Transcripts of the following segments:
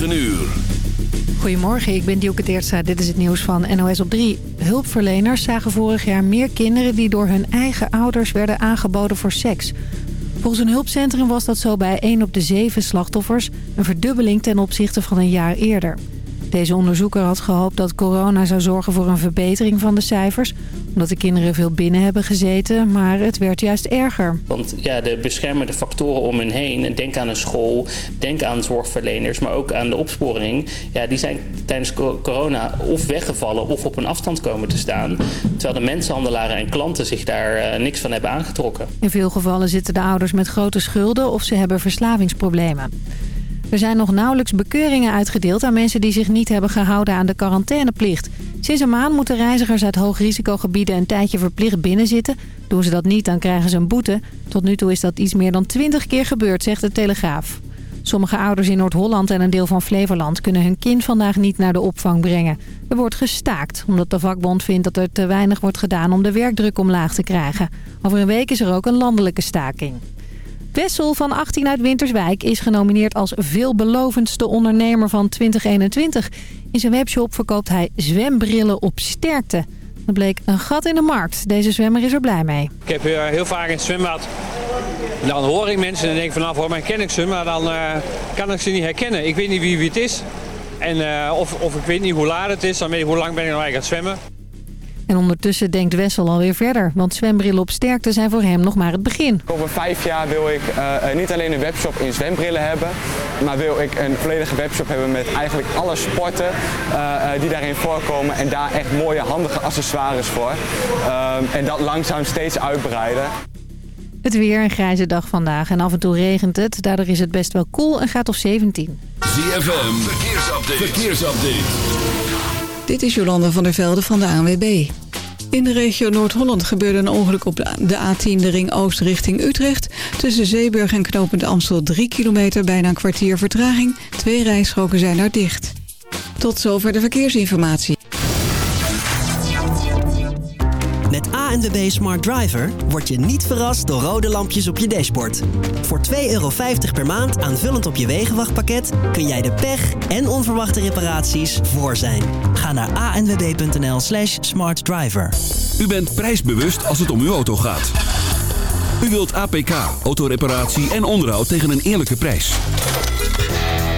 9 uur. Goedemorgen, ik ben Dielke Teertstra. Dit is het nieuws van NOS op 3. Hulpverleners zagen vorig jaar meer kinderen die door hun eigen ouders werden aangeboden voor seks. Volgens een hulpcentrum was dat zo bij 1 op de 7 slachtoffers... een verdubbeling ten opzichte van een jaar eerder. Deze onderzoeker had gehoopt dat corona zou zorgen voor een verbetering van de cijfers... omdat de kinderen veel binnen hebben gezeten, maar het werd juist erger. Want ja, de beschermende factoren om hen heen, denk aan een school, denk aan zorgverleners... maar ook aan de opsporing, ja, die zijn tijdens corona of weggevallen of op een afstand komen te staan... terwijl de mensenhandelaren en klanten zich daar uh, niks van hebben aangetrokken. In veel gevallen zitten de ouders met grote schulden of ze hebben verslavingsproblemen. Er zijn nog nauwelijks bekeuringen uitgedeeld aan mensen die zich niet hebben gehouden aan de quarantaineplicht. Sinds een maand moeten reizigers uit hoogrisicogebieden een tijdje verplicht binnenzitten. Doen ze dat niet, dan krijgen ze een boete. Tot nu toe is dat iets meer dan 20 keer gebeurd, zegt de Telegraaf. Sommige ouders in Noord-Holland en een deel van Flevoland kunnen hun kind vandaag niet naar de opvang brengen. Er wordt gestaakt, omdat de vakbond vindt dat er te weinig wordt gedaan om de werkdruk omlaag te krijgen. Over een week is er ook een landelijke staking. Wessel van 18 uit Winterswijk is genomineerd als veelbelovendste ondernemer van 2021. In zijn webshop verkoopt hij zwembrillen op sterkte. Dat bleek een gat in de markt. Deze zwemmer is er blij mee. Ik heb uh, heel vaak in het zwembad. Dan hoor ik mensen en denk ik van nou voor mij ken ik ze. Maar dan uh, kan ik ze niet herkennen. Ik weet niet wie, wie het is. En, uh, of, of ik weet niet hoe laat het is. Dan weet ik hoe lang ben ik nou eigenlijk aan zwemmen. En ondertussen denkt Wessel alweer verder, want zwembrillen op sterkte zijn voor hem nog maar het begin. Over vijf jaar wil ik uh, niet alleen een webshop in zwembrillen hebben, maar wil ik een volledige webshop hebben met eigenlijk alle sporten uh, die daarin voorkomen en daar echt mooie handige accessoires voor. Uh, en dat langzaam steeds uitbreiden. Het weer een grijze dag vandaag en af en toe regent het. Daardoor is het best wel koel en gaat op 17. ZFM, verkeersupdate. verkeersupdate. Dit is Jolanda van der Velde van de ANWB. In de regio Noord-Holland gebeurde een ongeluk op de A10 de ring oost richting Utrecht. Tussen Zeeburg en Knopend Amstel 3 kilometer, bijna een kwartier vertraging. Twee rijstroken zijn daar dicht. Tot zover de verkeersinformatie. ANWB Smart Driver word je niet verrast door rode lampjes op je dashboard. Voor 2,50 euro per maand aanvullend op je wegenwachtpakket... kun jij de pech en onverwachte reparaties voor zijn. Ga naar anwb.nl slash smartdriver. U bent prijsbewust als het om uw auto gaat. U wilt APK, autoreparatie en onderhoud tegen een eerlijke prijs.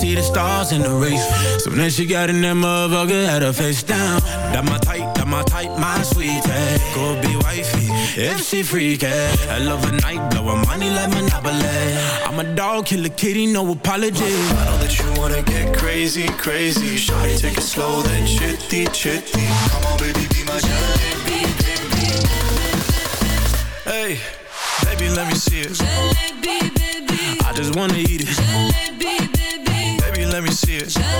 See the stars in the race. So then she got in that motherfucker, had her face down. That my type, that my type, my sweetie. Go be wifey, if she freaky. I love a night, blowin' money like Monopoly. I'm a dog, kill a kitty, no apology. I know that you wanna get crazy, crazy. Shawty, take it slow, then chitty, chitty. Come on, baby, be my jalebi, baby. Hey, baby, let me see it. Jalebi, baby. I just wanna eat it. Jalebi, baby. Baby, Je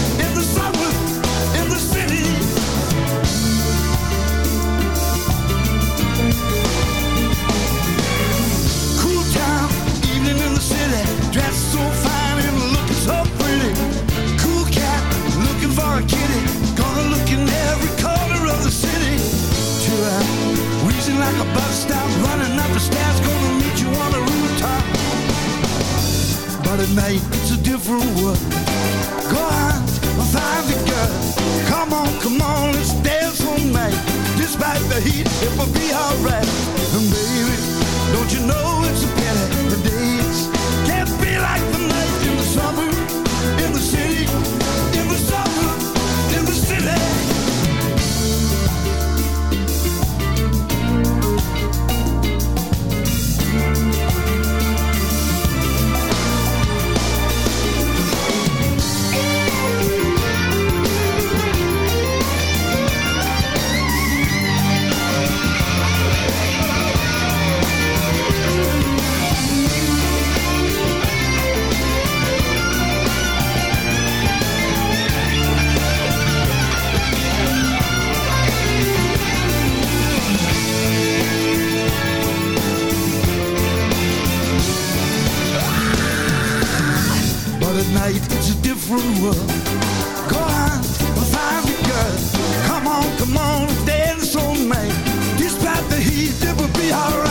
bus stop, running up the stairs, gonna meet you on the rooftop. But at night, it's a different world. Go and find the girl. Come on, come on, let's dance all night. Despite the heat, it will be alright. And baby, don't you know it's a pity the days can't be like the night Tonight it's a different world. Go on, find a girl. Come on, come on, dance all night. Despite the heat, it will be alright.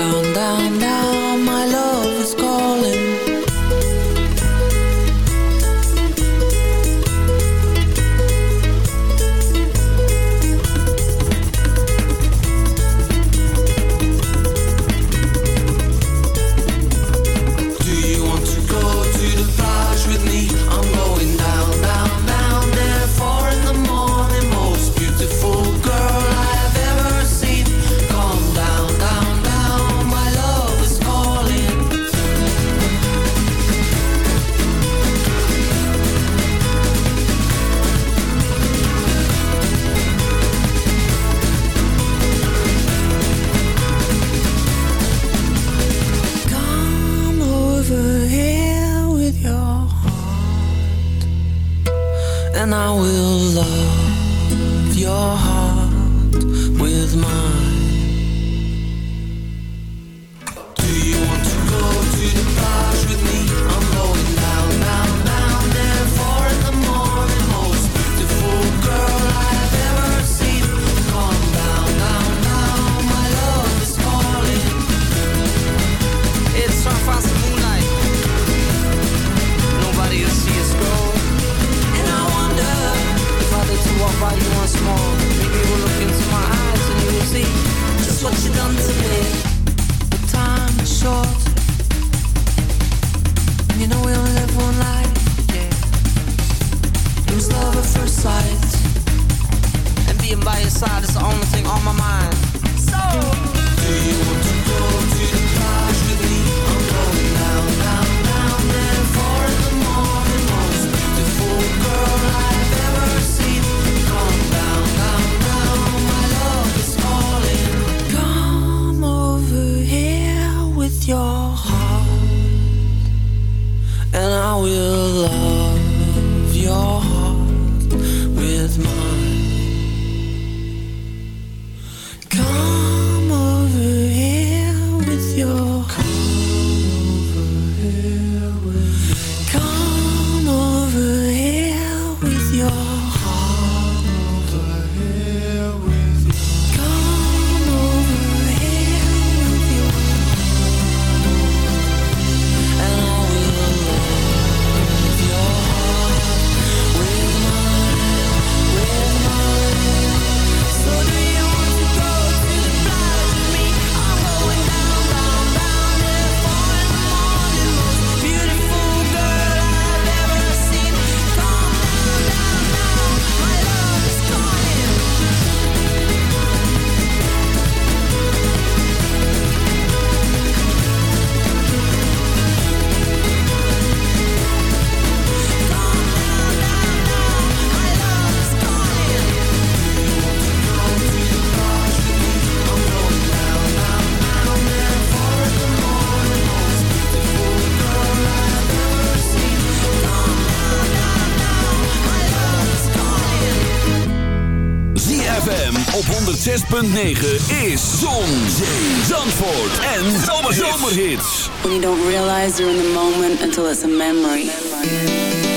It was love at first sight. And being by your side is the only thing on my mind. So, do you want to go to the with me? I'm going down, down, down the morning, most girl I've ever seen. Come down, down, down. My love is. Come over here with your heart, and I will love. 106.9 is Zon, Zee, Zandvoort en Zomerhits. When you don't realize you're in the moment until it's a memory.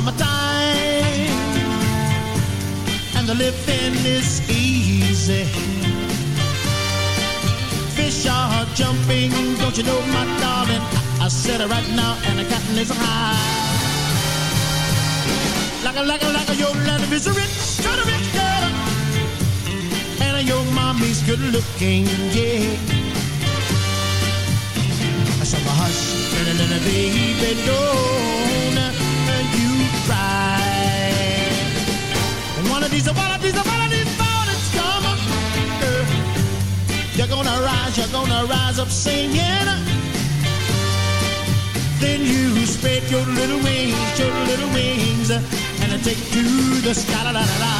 Summertime and the living is easy. Fish are jumping, don't you know, my darling? I, said it right now, and the cotton is high. Like a, like a, like a, your land is a rich, kind of rich girl. And your mommy's good looking, yeah. I well, hush, little, little baby, don't Of these, one of these mornings come, girl. Uh, you're gonna rise, you're gonna rise up singing. Then you spread your little wings, your little wings, and take to the sky. La, la, la, la.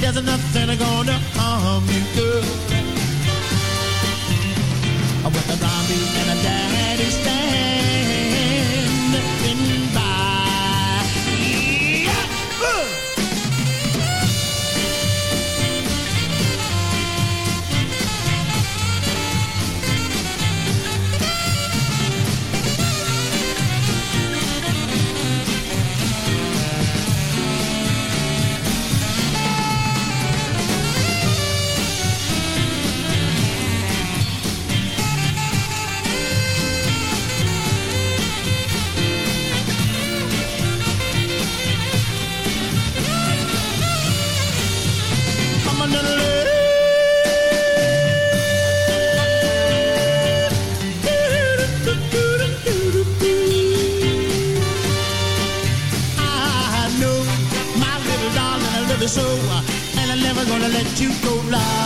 There's nothing gonna harm you, girl. With the mommy and the daddy standing you go, love.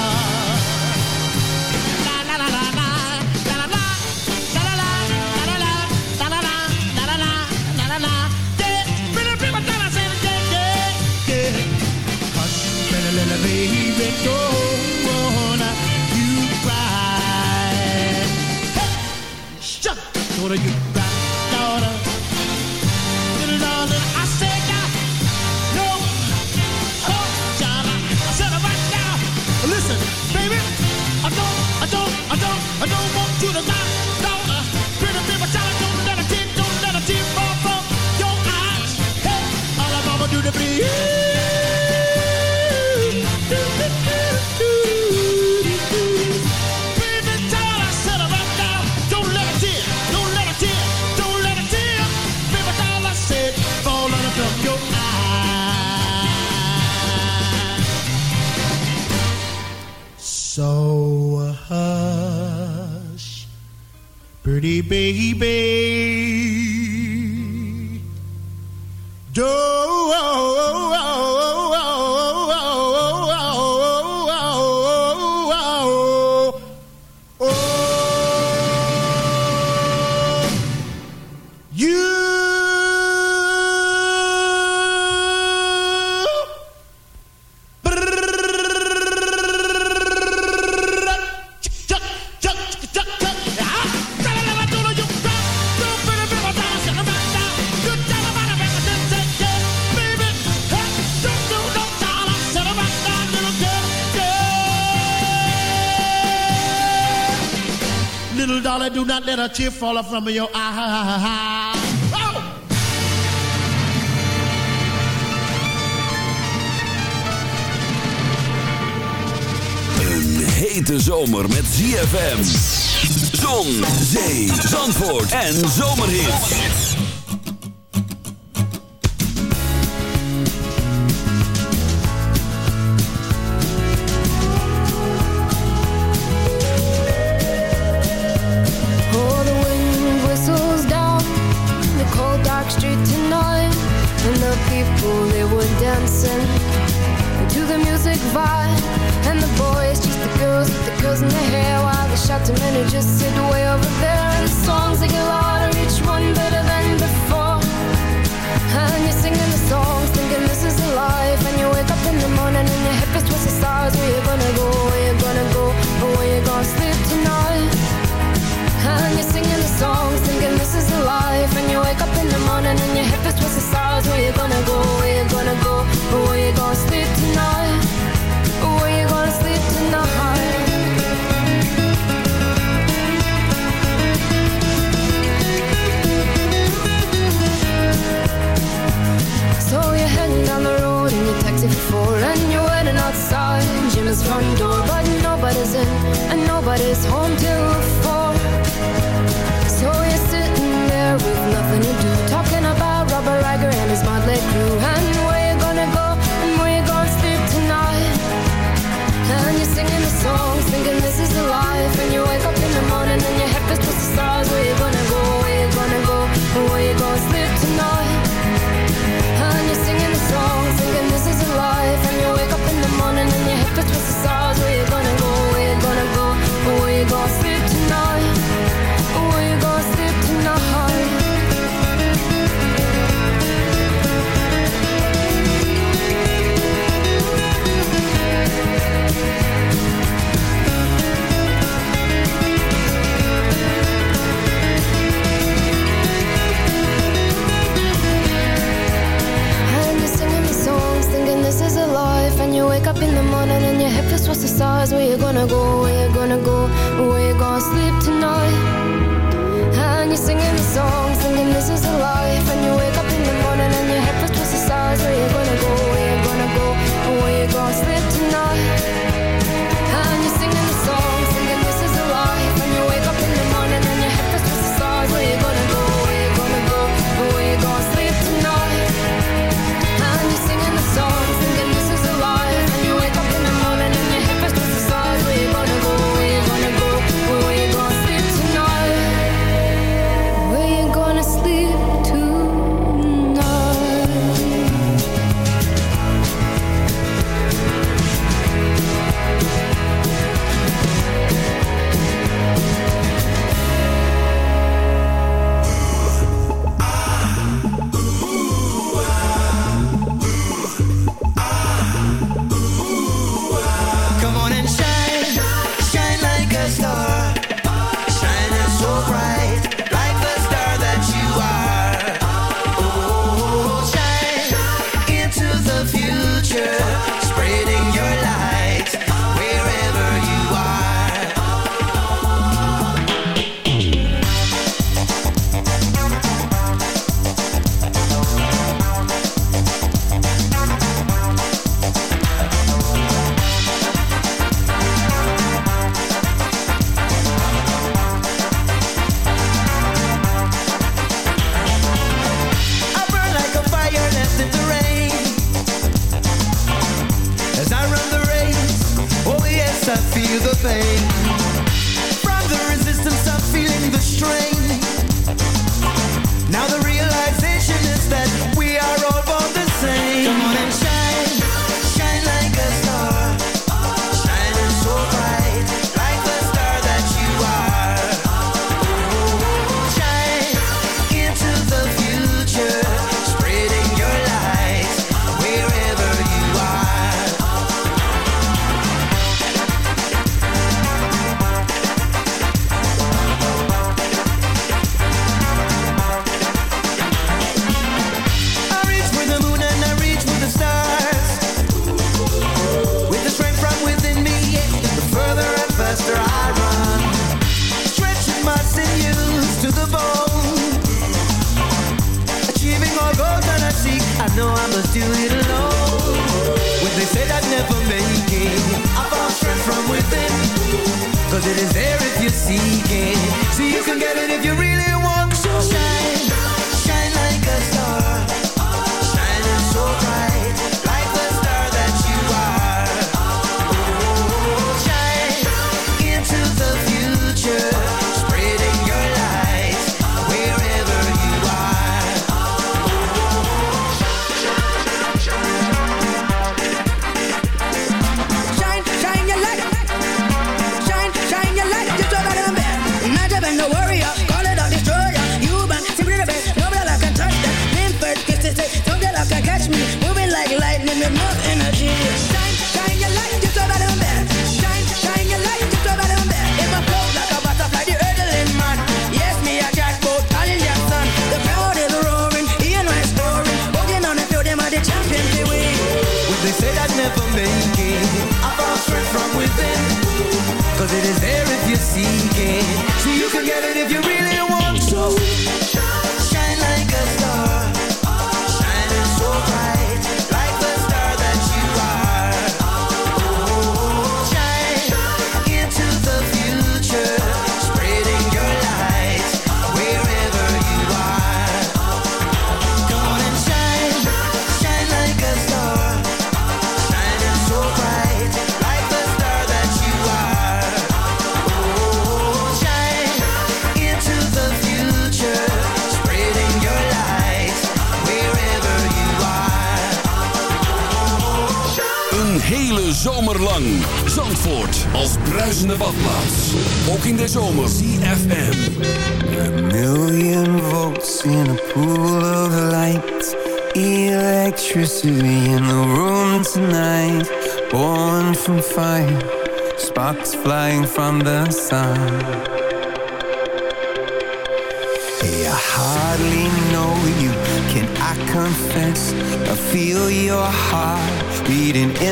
Darling, do not let a tear fall from your eye. Oh! Een hete zomer met ZFM. Zon, zee, zandvoort en zomerhit. Stars Where you gonna go,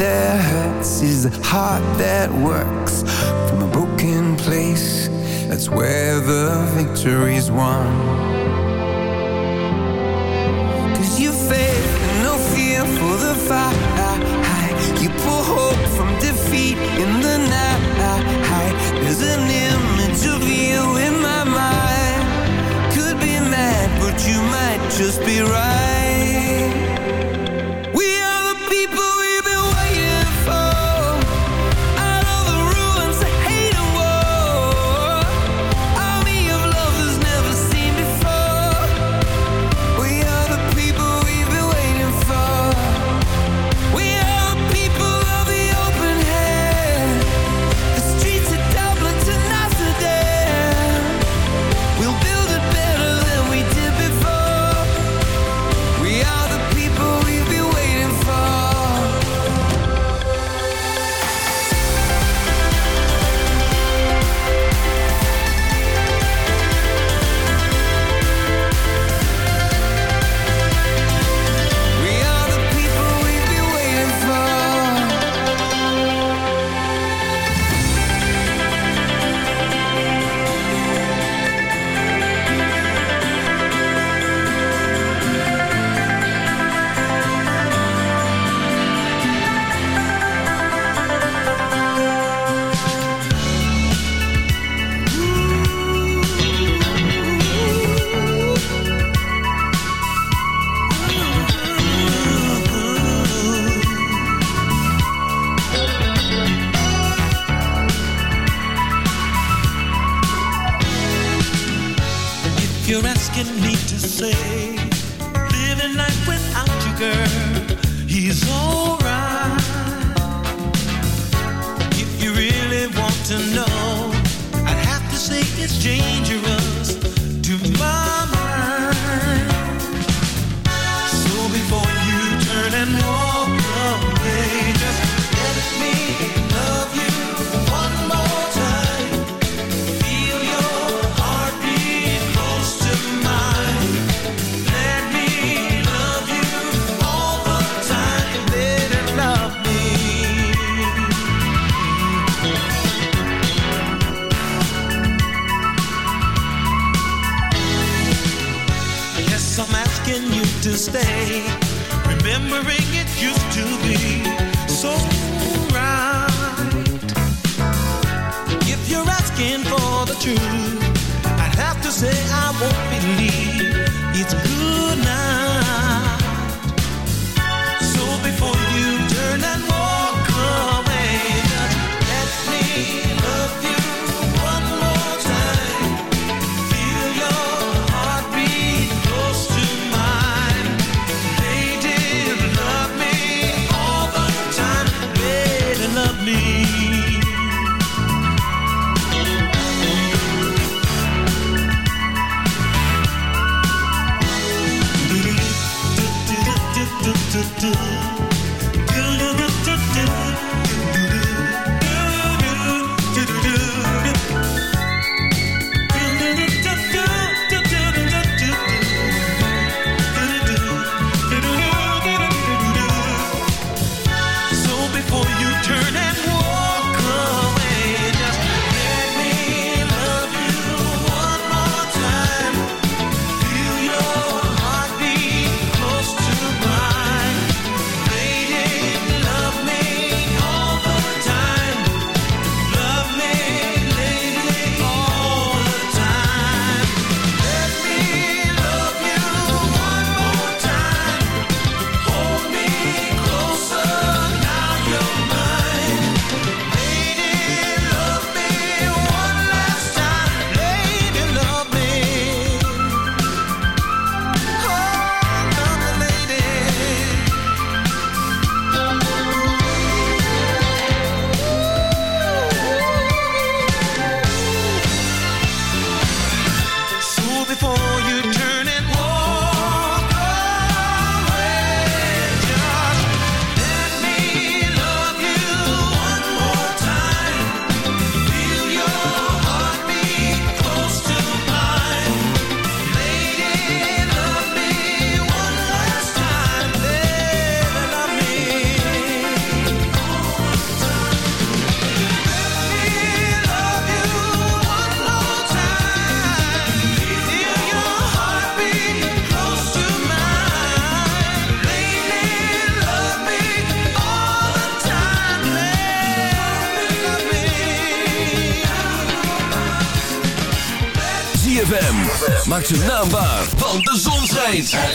that hurts is the heart that works from a broken place. That's where the victory's won. Cause you fail, no fear for the fight. You pull hope from defeat in the night. There's an image of you in my mind. Could be mad, but you might just be right.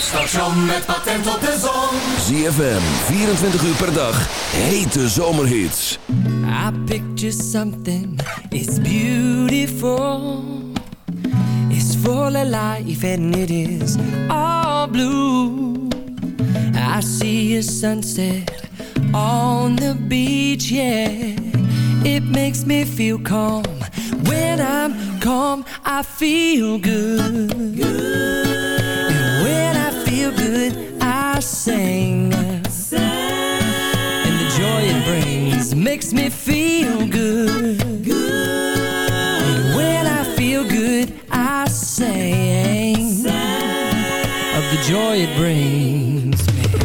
station met patent op de zon. ZFM, 24 uur per dag, hete zomerhits. I picture something, it's beautiful. It's full of life and it is all blue. I see a sunset on the beach, yeah. It makes me feel calm. When I'm calm, I feel good. joy it brings me.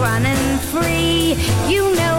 running free. You know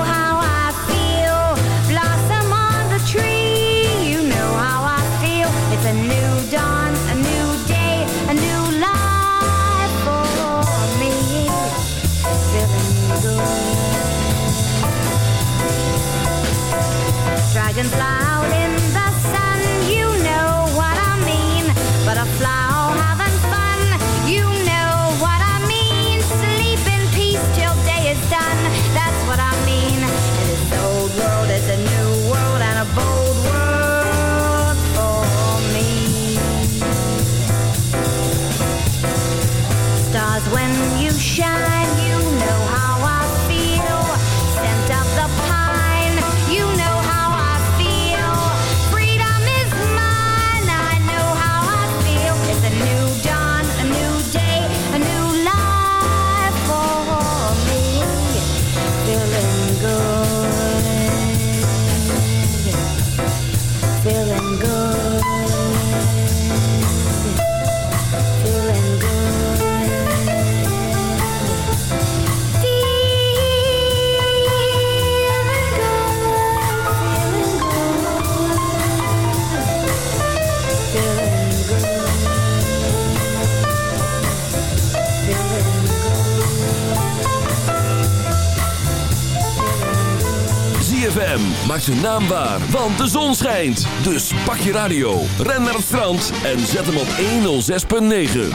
Maak zijn naam waar, want de zon schijnt. Dus pak je radio, ren naar het strand en zet hem op 106.9.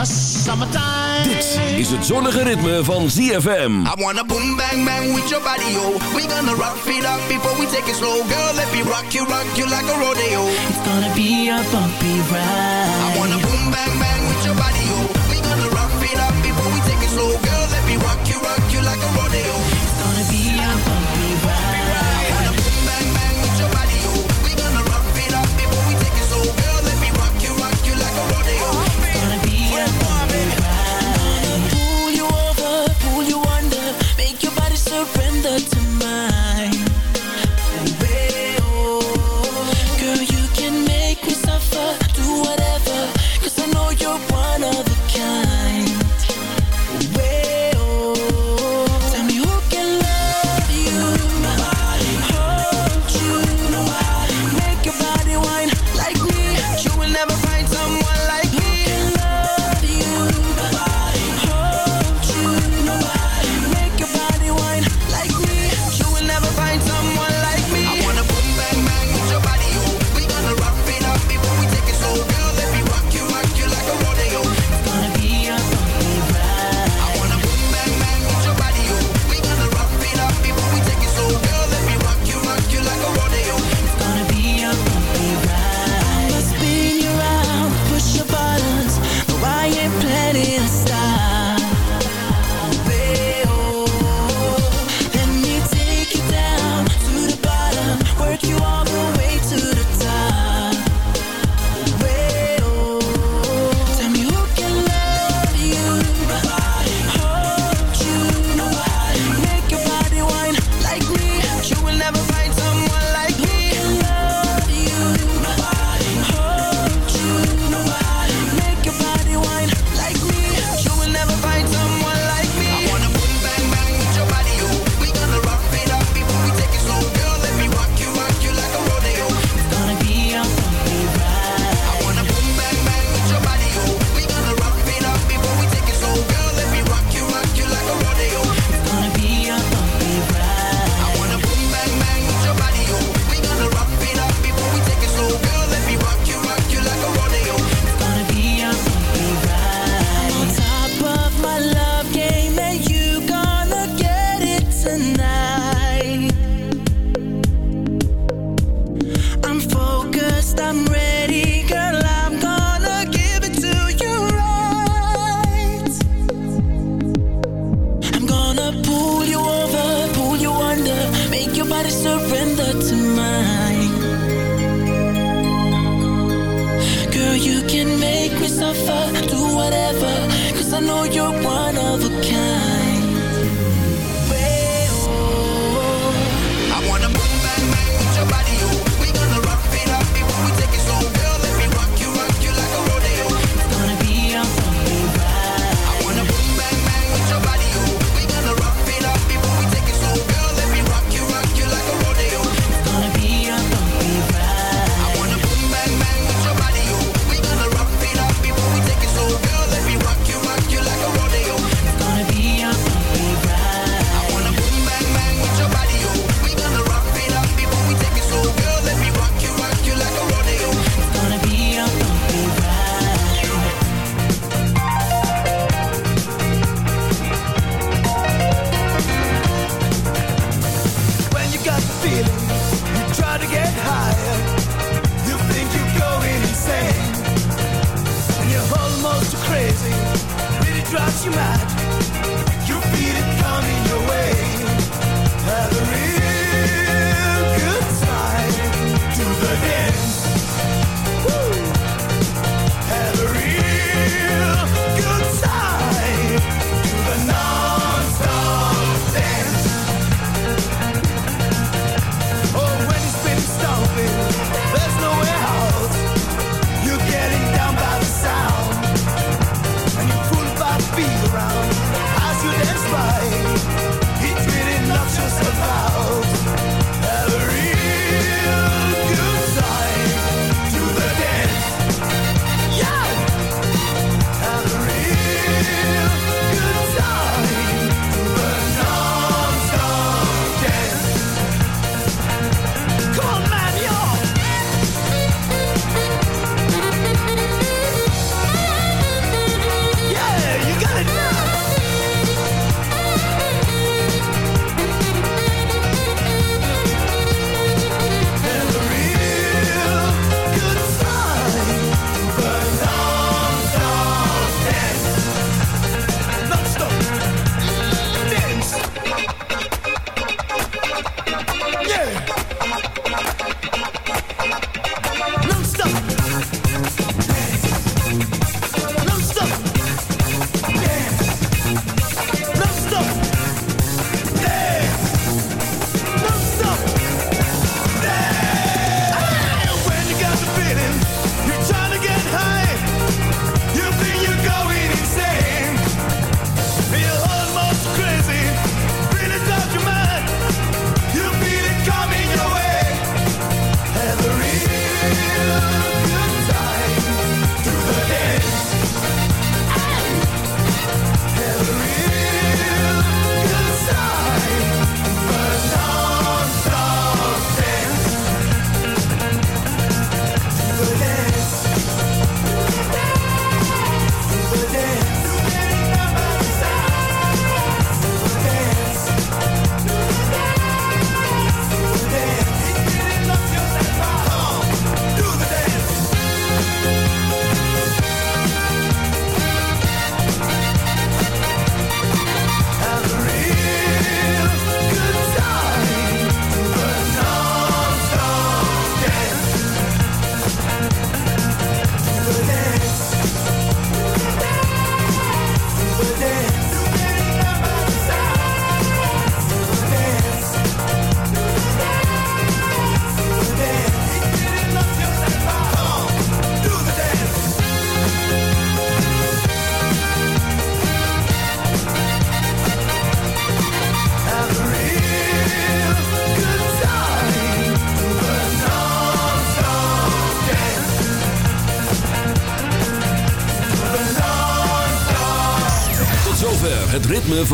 Dit is het zonnige ritme van ZFM. I wanna boom bang bang with your body, yo. We gonna rock it up before we take it slow. Girl, let me rock you, rock you like a rodeo. It's gonna be a bumpy ride. I wanna boom bang bang with your body,